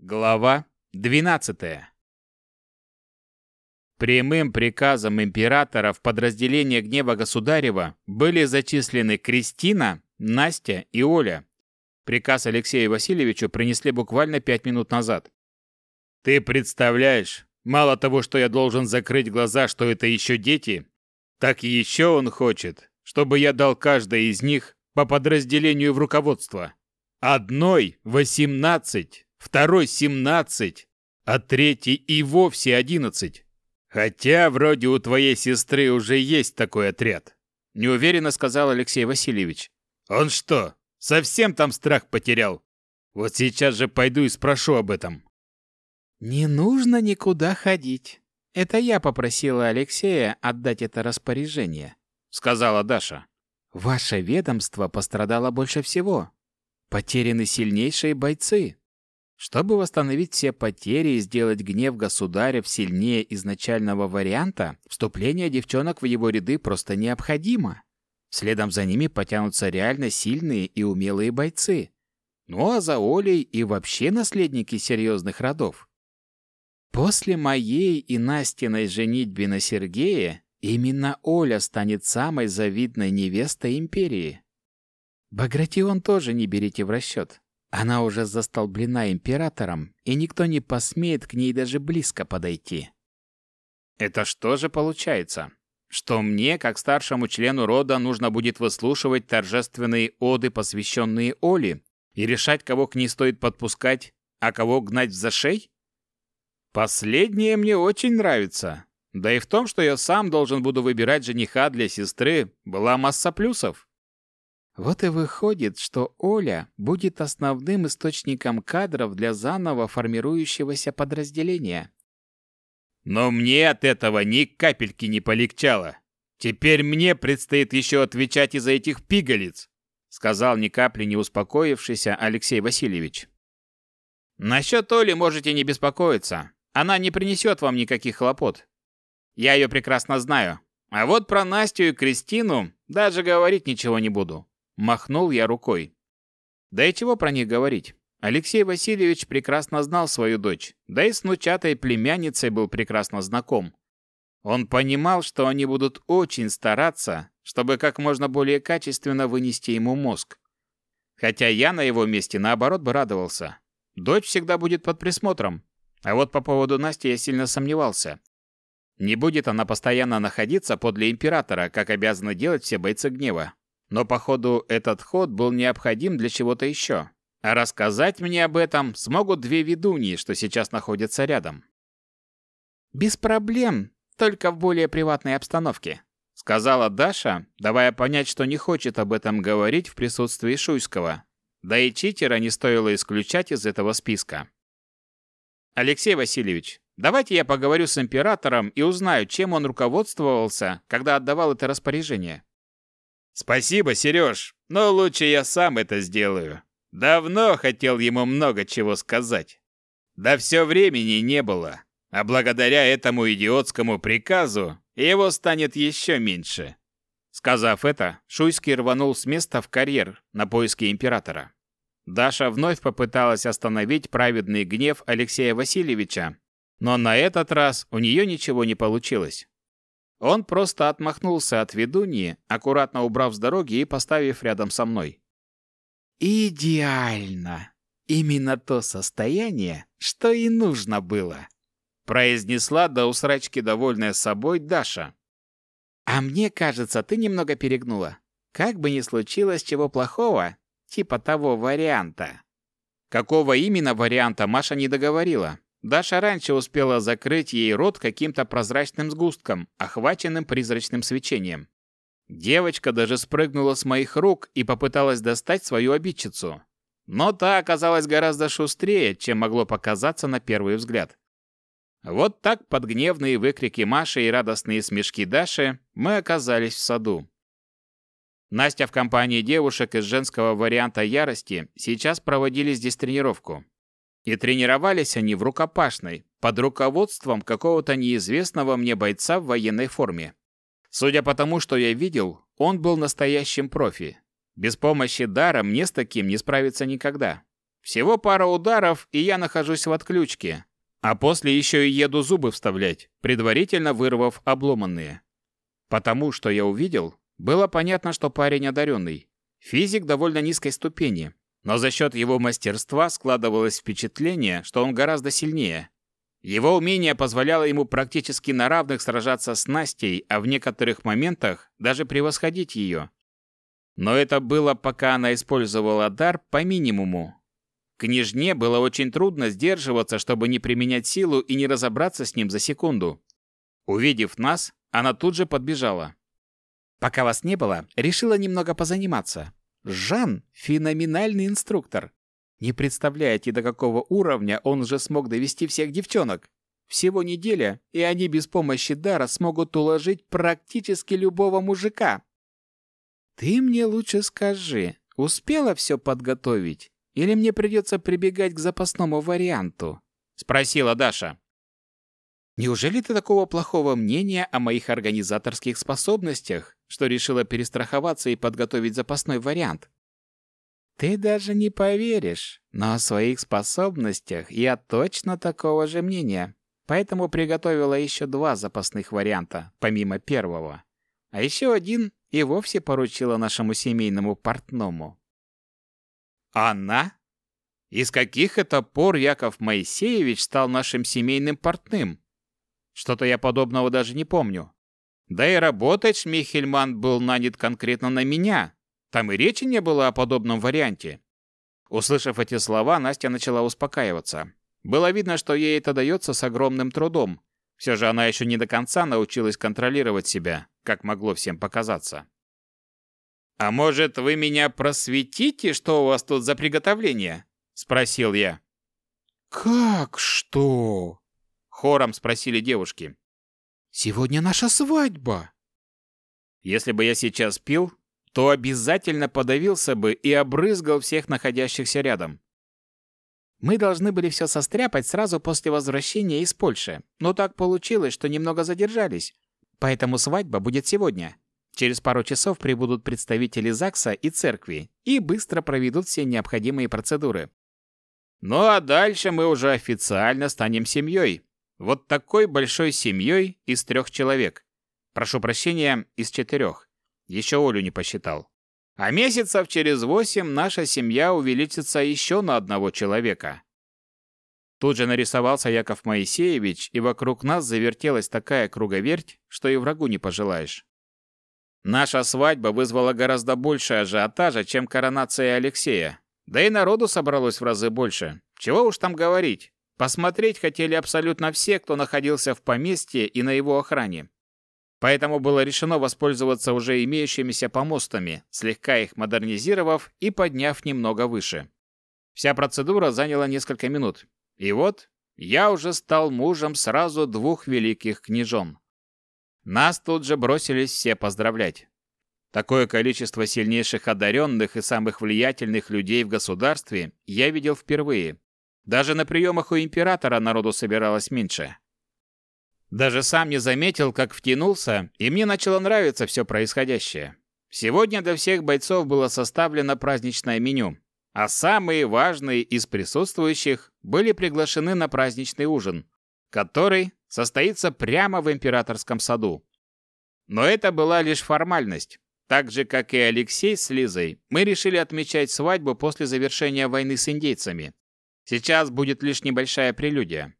Глава 12. Прямым приказом императора в подразделение гнева государева были зачислены Кристина, Настя и Оля. Приказ Алексею Васильевичу принесли буквально пять минут назад. Ты представляешь, мало того, что я должен закрыть глаза, что это еще дети, так еще он хочет, чтобы я дал каждой из них по подразделению в руководство. Одной 18, второй 17, а третий и вовсе 11. Хотя вроде у твоей сестры уже есть такой отряд, неуверенно сказал Алексей Васильевич. Он что, совсем там страх потерял? Вот сейчас же пойду и спрошу об этом. Не нужно никуда ходить. Это я попросила Алексея отдать это распоряжение, сказала Даша. Ваше ведомство пострадало больше всего. Потеряны сильнейшие бойцы. Чтобы восстановить все потери и сделать гнев государев сильнее изначального варианта, вступление девчонок в его ряды просто необходимо. Следом за ними потянутся реально сильные и умелые бойцы. Ну а за Олей и вообще наследники серьезных родов. После моей и Настиной женитьбы на Сергее именно Оля станет самой завидной невестой империи. Багратион тоже не берите в расчет. Она уже застолблена императором, и никто не посмеет к ней даже близко подойти. Это что же получается? Что мне, как старшему члену рода, нужно будет выслушивать торжественные оды, посвященные Оле, и решать, кого к ней стоит подпускать, а кого гнать в зашей? Последнее мне очень нравится. Да и в том, что я сам должен буду выбирать жениха для сестры, была масса плюсов. Вот и выходит, что Оля будет основным источником кадров для заново формирующегося подразделения. Но мне от этого ни капельки не полегчало. Теперь мне предстоит еще отвечать из-за этих пигалиц, сказал ни капли не успокоившийся Алексей Васильевич. Насчет Оли можете не беспокоиться. Она не принесет вам никаких хлопот. Я ее прекрасно знаю. А вот про Настю и Кристину даже говорить ничего не буду. Махнул я рукой. Да и чего про них говорить? Алексей Васильевич прекрасно знал свою дочь, да и с внучатой племянницей был прекрасно знаком. Он понимал, что они будут очень стараться, чтобы как можно более качественно вынести ему мозг. Хотя я на его месте наоборот бы радовался. Дочь всегда будет под присмотром. А вот по поводу Насти я сильно сомневался. Не будет она постоянно находиться подле императора, как обязаны делать все бойцы гнева. Но, походу, этот ход был необходим для чего-то еще. А рассказать мне об этом смогут две ведуньи, что сейчас находятся рядом. «Без проблем, только в более приватной обстановке», сказала Даша, давая понять, что не хочет об этом говорить в присутствии Шуйского. Да и читера не стоило исключать из этого списка. «Алексей Васильевич, давайте я поговорю с императором и узнаю, чем он руководствовался, когда отдавал это распоряжение. «Спасибо, Сереж, но лучше я сам это сделаю. Давно хотел ему много чего сказать. Да все времени не было, а благодаря этому идиотскому приказу его станет еще меньше». Сказав это, Шуйский рванул с места в карьер на поиски императора. Даша вновь попыталась остановить праведный гнев Алексея Васильевича, но на этот раз у нее ничего не получилось. Он просто отмахнулся от ведуньи, аккуратно убрав с дороги и поставив рядом со мной. «Идеально! Именно то состояние, что и нужно было!» произнесла до усрачки довольная собой Даша. «А мне кажется, ты немного перегнула. Как бы ни случилось чего плохого, типа того варианта». Какого именно варианта Маша не договорила, Даша раньше успела закрыть ей рот каким-то прозрачным сгустком, охваченным призрачным свечением. Девочка даже спрыгнула с моих рук и попыталась достать свою обидчицу. Но та оказалась гораздо шустрее, чем могло показаться на первый взгляд. Вот так под гневные выкрики Маши и радостные смешки Даши мы оказались в саду. Настя в компании девушек из женского варианта ярости сейчас проводили здесь тренировку. И тренировались они в рукопашной, под руководством какого-то неизвестного мне бойца в военной форме. Судя по тому, что я видел, он был настоящим профи. Без помощи дара мне с таким не справиться никогда. Всего пара ударов, и я нахожусь в отключке. А после еще и еду зубы вставлять, предварительно вырвав обломанные. Потому что я увидел, было понятно, что парень одаренный. Физик довольно низкой ступени, но за счет его мастерства складывалось впечатление, что он гораздо сильнее. Его умение позволяло ему практически на равных сражаться с Настей, а в некоторых моментах даже превосходить ее. Но это было, пока она использовала дар по минимуму. Княжне было очень трудно сдерживаться, чтобы не применять силу и не разобраться с ним за секунду. Увидев нас, она тут же подбежала. Пока вас не было, решила немного позаниматься. Жан – феноменальный инструктор. Не представляете, до какого уровня он уже смог довести всех девчонок. Всего неделя, и они без помощи дара смогут уложить практически любого мужика. Ты мне лучше скажи, успела все подготовить? Или мне придется прибегать к запасному варианту?» — спросила Даша. «Неужели ты такого плохого мнения о моих организаторских способностях, что решила перестраховаться и подготовить запасной вариант?» «Ты даже не поверишь, но о своих способностях я точно такого же мнения, поэтому приготовила еще два запасных варианта, помимо первого. А еще один и вовсе поручила нашему семейному портному. Она? Из каких это пор Яков Моисеевич стал нашим семейным портным? Что-то я подобного даже не помню. Да и работать Шмихельман был нанят конкретно на меня. Там и речи не было о подобном варианте. Услышав эти слова, Настя начала успокаиваться. Было видно, что ей это дается с огромным трудом. Все же она еще не до конца научилась контролировать себя, как могло всем показаться. «А может, вы меня просветите, что у вас тут за приготовление?» — спросил я. «Как что?» — хором спросили девушки. «Сегодня наша свадьба!» Если бы я сейчас пил, то обязательно подавился бы и обрызгал всех находящихся рядом. Мы должны были все состряпать сразу после возвращения из Польши, но так получилось, что немного задержались. Поэтому свадьба будет сегодня. Через пару часов прибудут представители ЗАГСа и церкви и быстро проведут все необходимые процедуры. Ну а дальше мы уже официально станем семьей. Вот такой большой семьей из трех человек. Прошу прощения, из четырех. Еще Олю не посчитал. А месяцев через восемь наша семья увеличится еще на одного человека. Тут же нарисовался Яков Моисеевич, и вокруг нас завертелась такая круговерть, что и врагу не пожелаешь. Наша свадьба вызвала гораздо больше ажиотажа, чем коронация Алексея. Да и народу собралось в разы больше. Чего уж там говорить. Посмотреть хотели абсолютно все, кто находился в поместье и на его охране. Поэтому было решено воспользоваться уже имеющимися помостами, слегка их модернизировав и подняв немного выше. Вся процедура заняла несколько минут. И вот я уже стал мужем сразу двух великих княжон. Нас тут же бросились все поздравлять. Такое количество сильнейших одаренных и самых влиятельных людей в государстве я видел впервые. Даже на приемах у императора народу собиралось меньше. Даже сам не заметил, как втянулся, и мне начало нравиться все происходящее. Сегодня для всех бойцов было составлено праздничное меню, а самые важные из присутствующих были приглашены на праздничный ужин, который состоится прямо в императорском саду. Но это была лишь формальность. Так же, как и Алексей с Лизой, мы решили отмечать свадьбу после завершения войны с индейцами. Сейчас будет лишь небольшая прелюдия.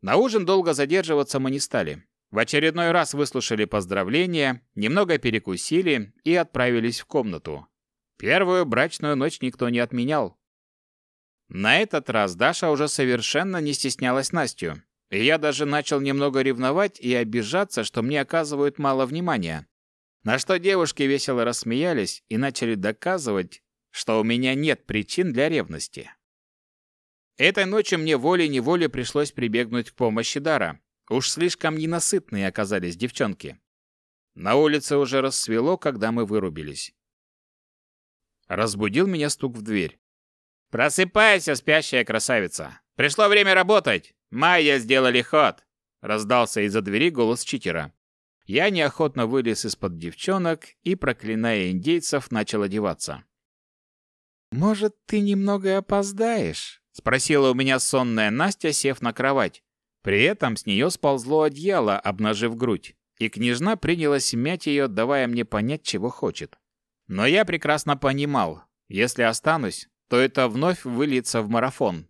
На ужин долго задерживаться мы не стали. В очередной раз выслушали поздравления, немного перекусили и отправились в комнату. Первую брачную ночь никто не отменял. На этот раз Даша уже совершенно не стеснялась Настю. И я даже начал немного ревновать и обижаться, что мне оказывают мало внимания. На что девушки весело рассмеялись и начали доказывать, что у меня нет причин для ревности. Этой ночью мне волей-неволей пришлось прибегнуть к помощи Дара. Уж слишком ненасытные оказались девчонки. На улице уже рассвело, когда мы вырубились. Разбудил меня стук в дверь. «Просыпайся, спящая красавица! Пришло время работать! Майя сделали ход!» Раздался из-за двери голос читера. Я неохотно вылез из-под девчонок и, проклиная индейцев, начал одеваться. «Может, ты немного опоздаешь?» — спросила у меня сонная Настя, сев на кровать. При этом с нее сползло одеяло, обнажив грудь, и княжна принялась мять ее, давая мне понять, чего хочет. Но я прекрасно понимал, если останусь, то это вновь выльется в марафон.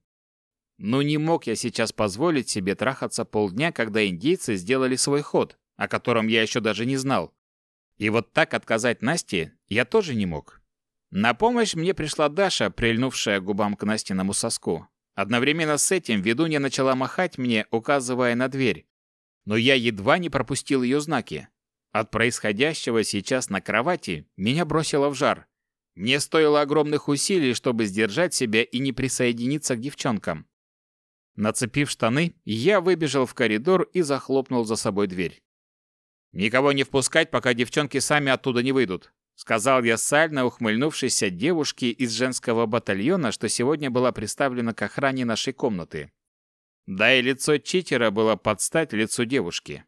Ну не мог я сейчас позволить себе трахаться полдня, когда индейцы сделали свой ход, о котором я еще даже не знал. И вот так отказать Насте я тоже не мог. На помощь мне пришла Даша, прильнувшая губам к Настиному соску. Одновременно с этим ведунья начала махать мне, указывая на дверь. Но я едва не пропустил ее знаки. От происходящего сейчас на кровати меня бросило в жар. Мне стоило огромных усилий, чтобы сдержать себя и не присоединиться к девчонкам. Нацепив штаны, я выбежал в коридор и захлопнул за собой дверь. «Никого не впускать, пока девчонки сами оттуда не выйдут. Сказал я сально ухмыльнувшейся девушке из женского батальона, что сегодня была представлена к охране нашей комнаты. Да и лицо читера было под стать лицу девушки.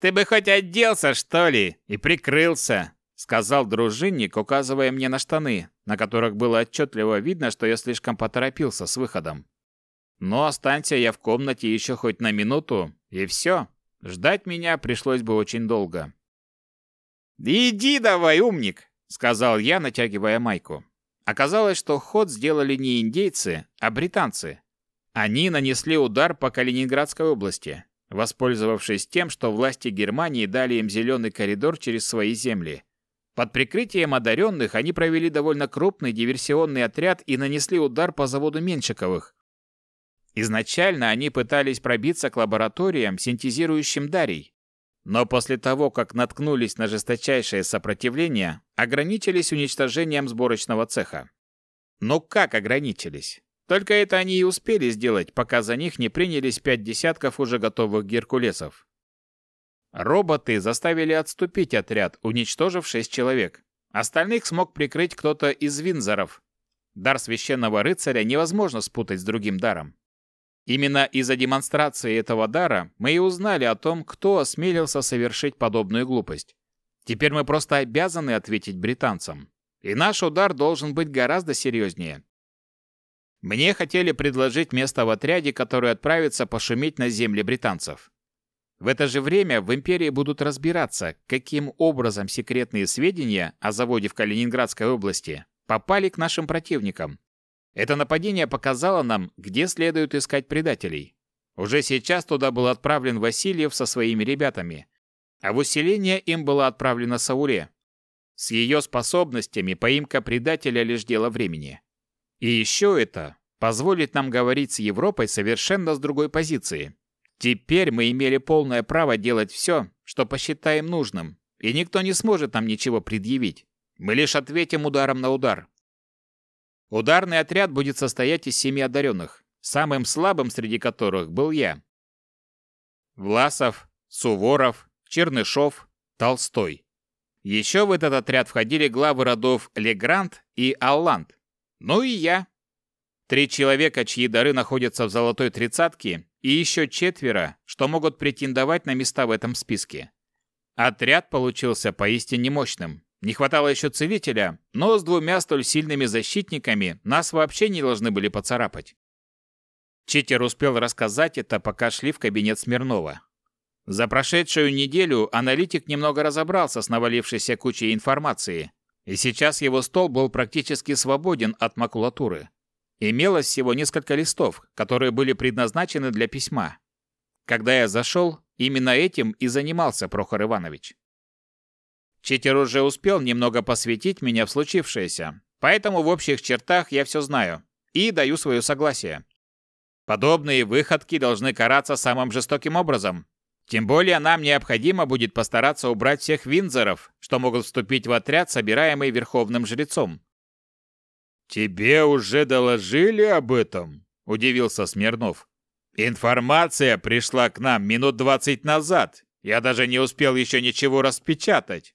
«Ты бы хоть оделся, что ли, и прикрылся!» Сказал дружинник, указывая мне на штаны, на которых было отчетливо видно, что я слишком поторопился с выходом. Но останься я в комнате еще хоть на минуту, и все. Ждать меня пришлось бы очень долго. «Иди давай, умник!» — сказал я, натягивая майку. Оказалось, что ход сделали не индейцы, а британцы. Они нанесли удар по Калининградской области, воспользовавшись тем, что власти Германии дали им зеленый коридор через свои земли. Под прикрытием одаренных они провели довольно крупный диверсионный отряд и нанесли удар по заводу Меншиковых. Изначально они пытались пробиться к лабораториям, синтезирующим дарий, но после того, как наткнулись на жесточайшее сопротивление, ограничились уничтожением сборочного цеха. Но как ограничились? Только это они и успели сделать, пока за них не принялись пять десятков уже готовых геркулесов. Роботы заставили отступить отряд, уничтожив шесть человек. Остальных смог прикрыть кто-то из винзоров. Дар священного рыцаря невозможно спутать с другим даром. Именно из-за демонстрации этого дара мы и узнали о том, кто осмелился совершить подобную глупость. Теперь мы просто обязаны ответить британцам. И наш удар должен быть гораздо серьезнее. Мне хотели предложить место в отряде, который отправится пошуметь на земли британцев. В это же время в империи будут разбираться, каким образом секретные сведения о заводе в Калининградской области попали к нашим противникам это нападение показало нам, где следует искать предателей. Уже сейчас туда был отправлен Васильев со своими ребятами, а в усиление им была отправлена Сауле. С ее способностями поимка предателя лишь дело времени. И еще это позволит нам говорить с Европой совершенно с другой позиции. Теперь мы имели полное право делать все, что посчитаем нужным, и никто не сможет нам ничего предъявить. Мы лишь ответим ударом на удар. Ударный отряд будет состоять из семи одаренных, самым слабым среди которых был я. Власов, Суворов, Чернышов, Толстой. Еще в этот отряд входили главы родов Легрант и Алланд. Ну и я. Три человека, чьи дары находятся в золотой тридцатке, и еще четверо, что могут претендовать на места в этом списке. Отряд получился поистине мощным. Не хватало еще целителя, но с двумя столь сильными защитниками нас вообще не должны были поцарапать. Читер успел рассказать это, пока шли в кабинет Смирнова. За прошедшую неделю аналитик немного разобрался с навалившейся кучей информации, и сейчас его стол был практически свободен от макулатуры. Имелось всего несколько листов, которые были предназначены для письма. Когда я зашел, именно этим и занимался Прохор Иванович. Читер уже успел немного посвятить меня в случившееся, поэтому в общих чертах я все знаю и даю свое согласие. Подобные выходки должны караться самым жестоким образом. Тем более нам необходимо будет постараться убрать всех винзоров, что могут вступить в отряд, собираемый верховным жрецом. «Тебе уже доложили об этом?» – удивился Смирнов. «Информация пришла к нам минут двадцать назад. Я даже не успел еще ничего распечатать».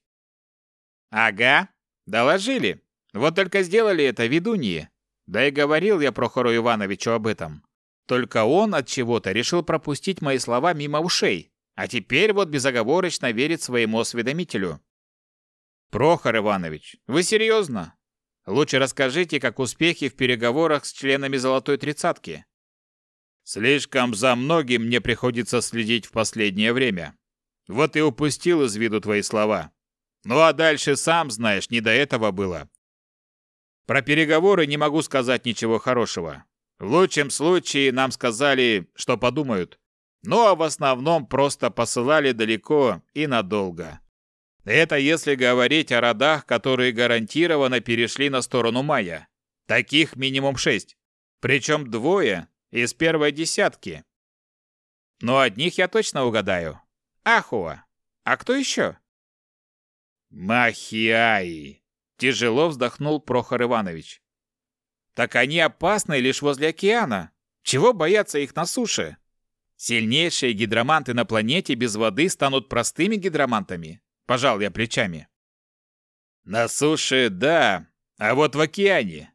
Ага, доложили. Вот только сделали это ведуньи. Да и говорил я Прохору Ивановичу об этом. Только он от чего-то решил пропустить мои слова мимо ушей, а теперь вот безоговорочно верит своему осведомителю. Прохор Иванович, вы серьезно? Лучше расскажите, как успехи в переговорах с членами Золотой Тридцатки. Слишком за многим мне приходится следить в последнее время. Вот и упустил из виду твои слова. Ну а дальше, сам знаешь, не до этого было. Про переговоры не могу сказать ничего хорошего. В лучшем случае нам сказали, что подумают. Ну а в основном просто посылали далеко и надолго. Это если говорить о родах, которые гарантированно перешли на сторону Майя. Таких минимум шесть. Причем двое из первой десятки. Но одних я точно угадаю. Ахуа. А кто еще? Махиаи. Тяжело вздохнул Прохор Иванович. Так они опасны лишь возле океана. Чего бояться их на суше? Сильнейшие гидроманты на планете без воды станут простыми гидромантами. Пожал я плечами. На суше, да, а вот в океане.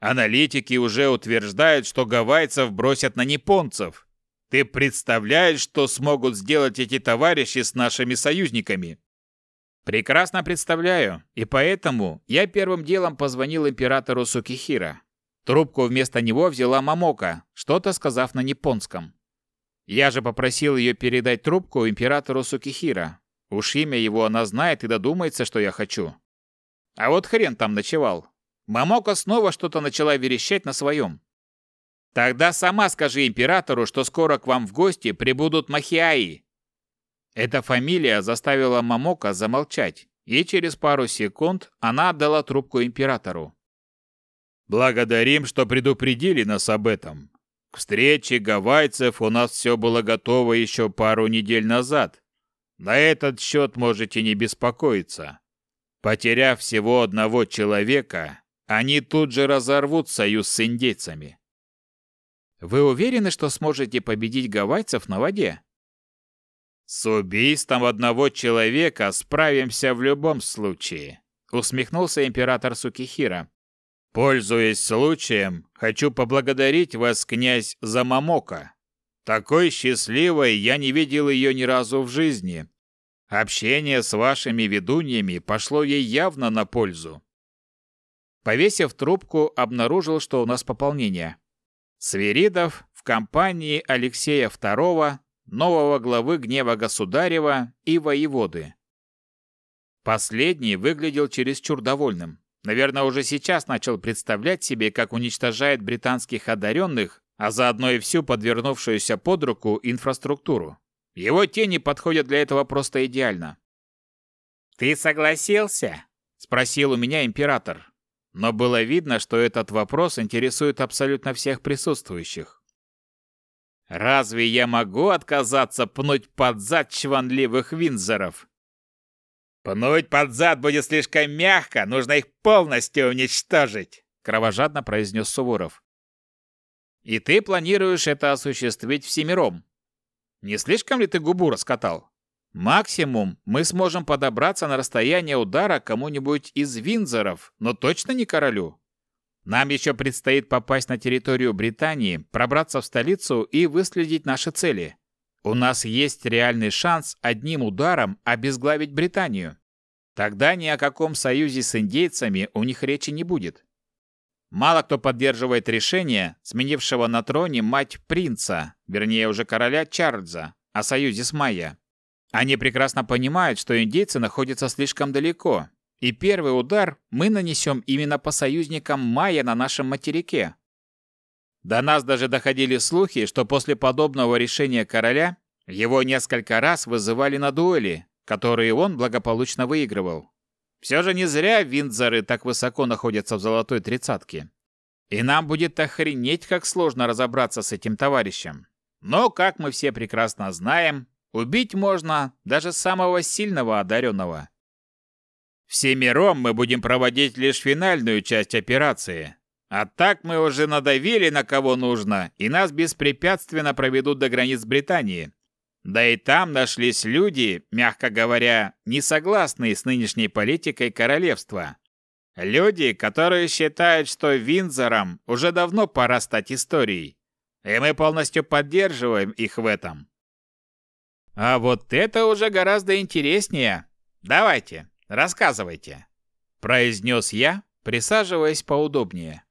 Аналитики уже утверждают, что гавайцев бросят на японцев. Ты представляешь, что смогут сделать эти товарищи с нашими союзниками? Прекрасно представляю, и поэтому я первым делом позвонил императору Сукихира. Трубку вместо него взяла Мамока, что-то сказав на японском. Я же попросил ее передать трубку императору Сукихира, Уж имя его она знает и додумается, что я хочу. А вот хрен там ночевал. Мамока снова что-то начала верещать на своем. Тогда сама скажи императору, что скоро к вам в гости прибудут махиаи. Эта фамилия заставила Мамока замолчать, и через пару секунд она отдала трубку императору. Благодарим, что предупредили нас об этом. К встрече гавайцев у нас все было готово еще пару недель назад. На этот счет можете не беспокоиться. Потеряв всего одного человека, они тут же разорвут союз с индейцами. Вы уверены, что сможете победить гавайцев на воде? С убийством одного человека справимся в любом случае, усмехнулся император Сукихира. Пользуясь случаем, хочу поблагодарить вас, князь Замамока. Такой счастливой я не видел ее ни разу в жизни. Общение с вашими ведуньями пошло ей явно на пользу. Повесив трубку, обнаружил, что у нас пополнение. Свиридов в компании Алексея II, нового главы гнева государева и воеводы. Последний выглядел чересчур довольным. Наверное, уже сейчас начал представлять себе, как уничтожает британских одаренных а заодно и всю подвернувшуюся под руку инфраструктуру. Его тени подходят для этого просто идеально. «Ты согласился?» – спросил у меня император. Но было видно, что этот вопрос интересует абсолютно всех присутствующих. «Разве я могу отказаться пнуть под зад чванливых винзоров?» «Пнуть под зад будет слишком мягко, нужно их полностью уничтожить», – кровожадно произнес Суворов. И ты планируешь это осуществить всемиром. Не слишком ли ты губу раскатал? Максимум мы сможем подобраться на расстояние удара кому-нибудь из Винзоров, но точно не королю. Нам еще предстоит попасть на территорию Британии, пробраться в столицу и выследить наши цели. У нас есть реальный шанс одним ударом обезглавить Британию. Тогда ни о каком союзе с индейцами у них речи не будет. Мало кто поддерживает решение, сменившего на троне мать принца, вернее уже короля Чарльза, о союзе с Майя. Они прекрасно понимают, что индейцы находятся слишком далеко, и первый удар мы нанесем именно по союзникам Майя на нашем материке. До нас даже доходили слухи, что после подобного решения короля его несколько раз вызывали на дуэли, которые он благополучно выигрывал. Все же не зря Виндзоры так высоко находятся в золотой тридцатке. И нам будет охренеть, как сложно разобраться с этим товарищем. Но, как мы все прекрасно знаем, убить можно даже самого сильного одаренного. Всемиром мы будем проводить лишь финальную часть операции. А так мы уже надавили на кого нужно, и нас беспрепятственно проведут до границ Британии, да и там нашлись люди, мягко говоря, не согласные с нынешней политикой королевства. Люди, которые считают, что Винзорам уже давно пора стать историей. И мы полностью поддерживаем их в этом. А вот это уже гораздо интереснее. Давайте, рассказывайте, произнес я, присаживаясь поудобнее.